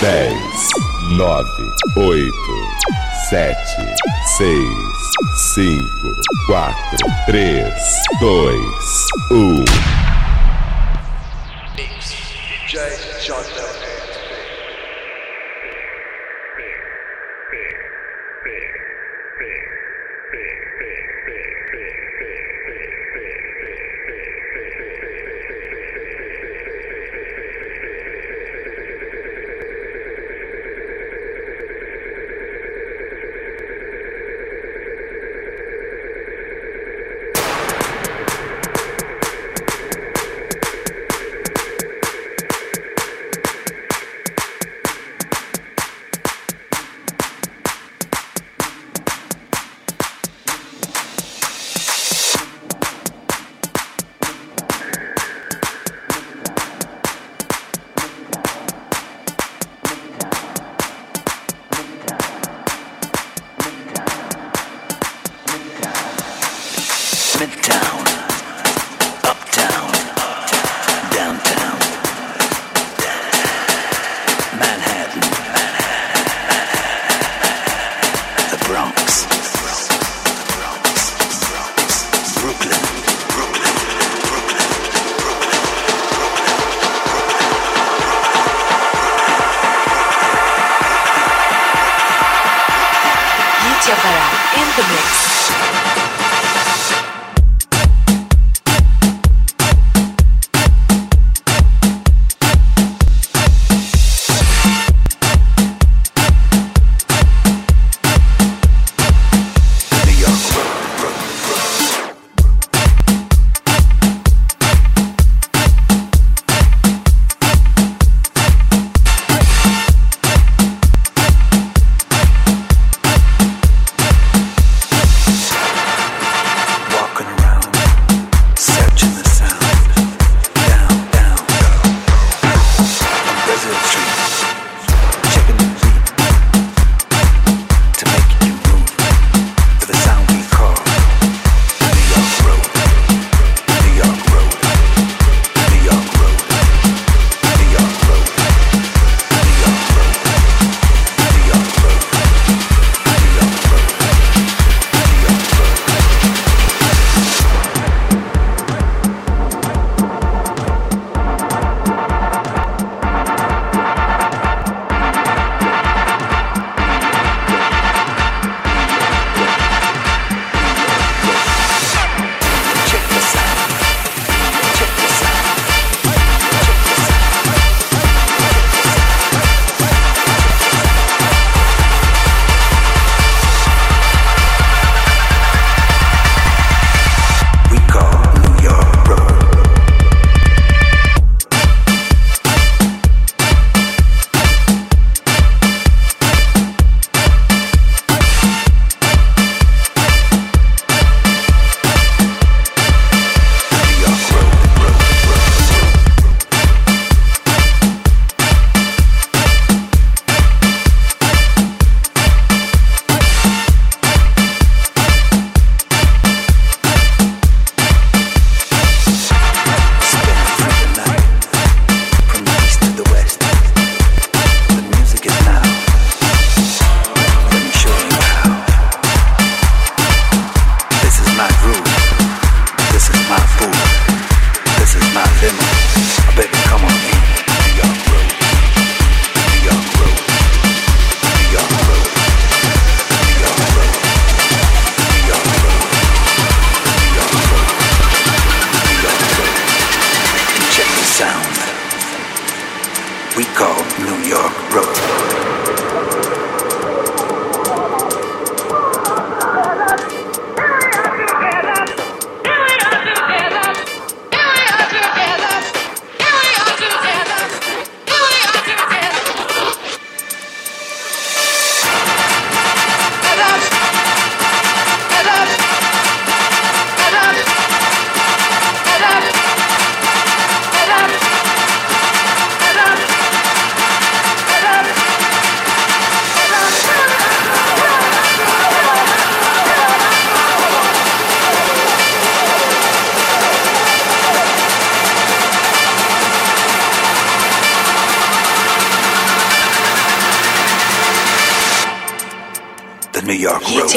10, 9, 8, 7, 6, 5, 4, 3, 2, 1. DJ Jordan. big, big, big, big. basement uptown, downtown, Manhattan, the Bronx, Brooklyn, in the mix.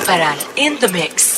Paral in the mix.